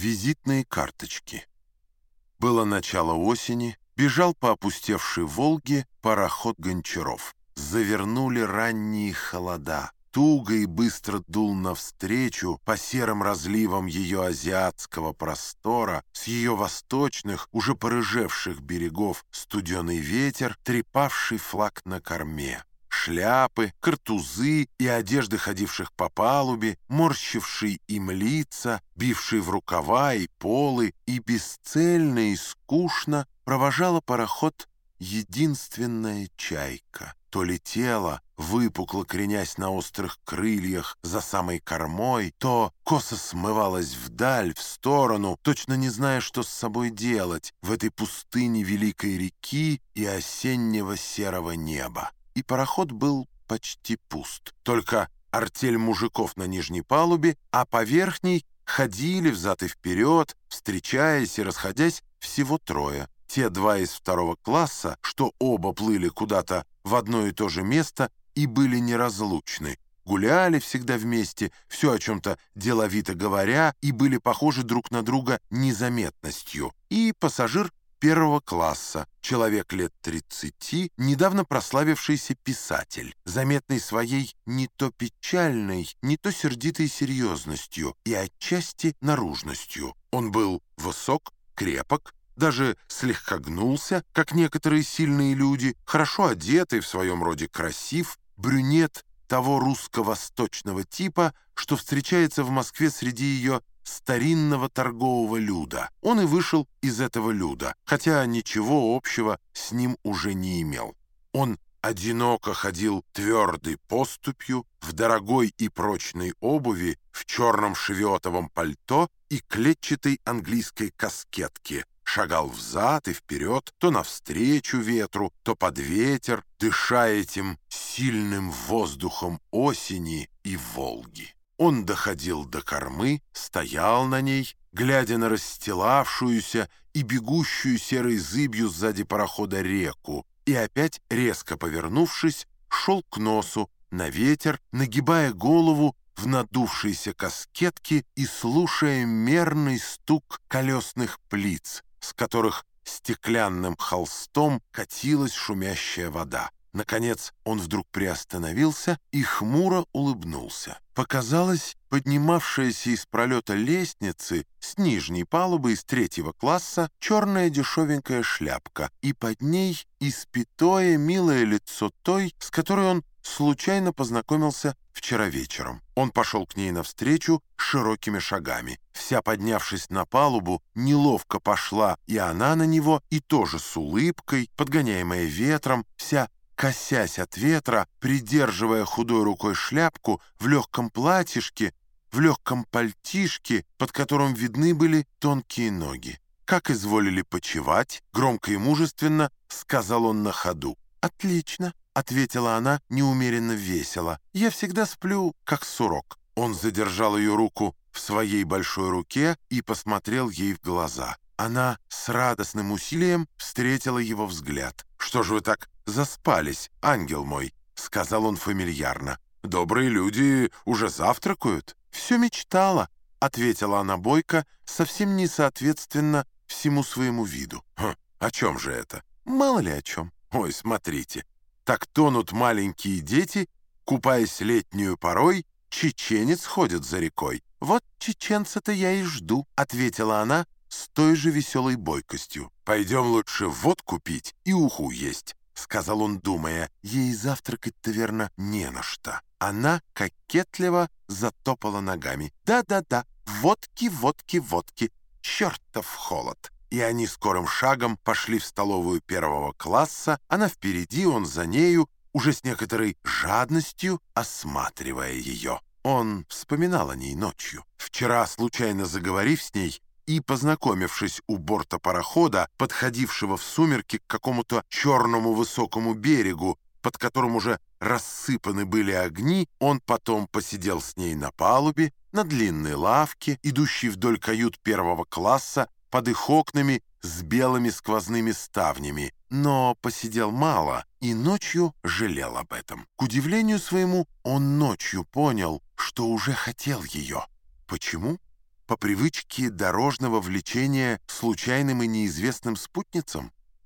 Визитные карточки. Было начало осени, бежал по опустевшей Волге пароход Гончаров. Завернули ранние холода. Туго и быстро дул навстречу по серым разливам ее азиатского простора, с ее восточных, уже порыжевших берегов студеный ветер, трепавший флаг на корме шляпы, картузы и одежды ходивших по палубе, морщившие им лица, бившие в рукава и полы, и бесцельно и скучно провожала пароход единственная чайка. То летела, выпукло кренясь на острых крыльях за самой кормой, то косо смывалась вдаль, в сторону, точно не зная, что с собой делать в этой пустыне великой реки и осеннего серого неба и пароход был почти пуст. Только артель мужиков на нижней палубе, а по верхней ходили взад и вперед, встречаясь и расходясь всего трое. Те два из второго класса, что оба плыли куда-то в одно и то же место и были неразлучны, гуляли всегда вместе, все о чем-то деловито говоря, и были похожи друг на друга незаметностью. И пассажир первого класса, человек лет 30, недавно прославившийся писатель, заметный своей не то печальной, не то сердитой серьезностью и отчасти наружностью. Он был высок, крепок, даже слегка гнулся, как некоторые сильные люди, хорошо одетый, в своем роде красив, брюнет того русско-восточного типа, что встречается в Москве среди ее старинного торгового люда. Он и вышел из этого люда, хотя ничего общего с ним уже не имел. Он одиноко ходил твердой поступью, в дорогой и прочной обуви, в черном шеветовом пальто и клетчатой английской каскетке, шагал взад и вперед, то навстречу ветру, то под ветер, дыша этим сильным воздухом осени и Волги. Он доходил до кормы, стоял на ней, глядя на расстилавшуюся и бегущую серой зыбью сзади парохода реку, и опять, резко повернувшись, шел к носу, на ветер, нагибая голову в надувшейся каскетке и слушая мерный стук колесных плиц, с которых стеклянным холстом катилась шумящая вода. Наконец он вдруг приостановился и хмуро улыбнулся. Показалось, поднимавшаяся из пролета лестницы с нижней палубы из третьего класса черная дешевенькая шляпка, и под ней испятое милое лицо той, с которой он случайно познакомился вчера вечером. Он пошел к ней навстречу широкими шагами. Вся поднявшись на палубу, неловко пошла и она на него, и тоже с улыбкой, подгоняемая ветром, вся косясь от ветра, придерживая худой рукой шляпку в легком платьишке, в легком пальтишке, под которым видны были тонкие ноги. «Как изволили почевать?» — громко и мужественно сказал он на ходу. «Отлично», — ответила она неумеренно весело. «Я всегда сплю, как сурок». Он задержал ее руку в своей большой руке и посмотрел ей в глаза. Она с радостным усилием встретила его взгляд. «Что же вы так заспались, ангел мой», — сказал он фамильярно. «Добрые люди уже завтракают». «Все мечтала», — ответила она бойко, совсем не соответственно всему своему виду. «Хм, о чем же это?» «Мало ли о чем». «Ой, смотрите, так тонут маленькие дети, купаясь летнюю порой, чеченец ходит за рекой». «Вот чеченца-то я и жду», — ответила она с той же веселой бойкостью. «Пойдем лучше водку пить и уху есть». — сказал он, думая, ей завтракать-то, верно, не на что. Она кокетливо затопала ногами. «Да-да-да, водки, водки, водки, чертов холод!» И они скорым шагом пошли в столовую первого класса, она впереди, он за нею, уже с некоторой жадностью осматривая ее. Он вспоминал о ней ночью. Вчера, случайно заговорив с ней, и, познакомившись у борта парохода, подходившего в сумерки к какому-то черному высокому берегу, под которым уже рассыпаны были огни, он потом посидел с ней на палубе, на длинной лавке, идущей вдоль кают первого класса, под их окнами с белыми сквозными ставнями, но посидел мало и ночью жалел об этом. К удивлению своему, он ночью понял, что уже хотел ее. Почему? По привычке дорожного влечения случайным и неизвестным спутницам?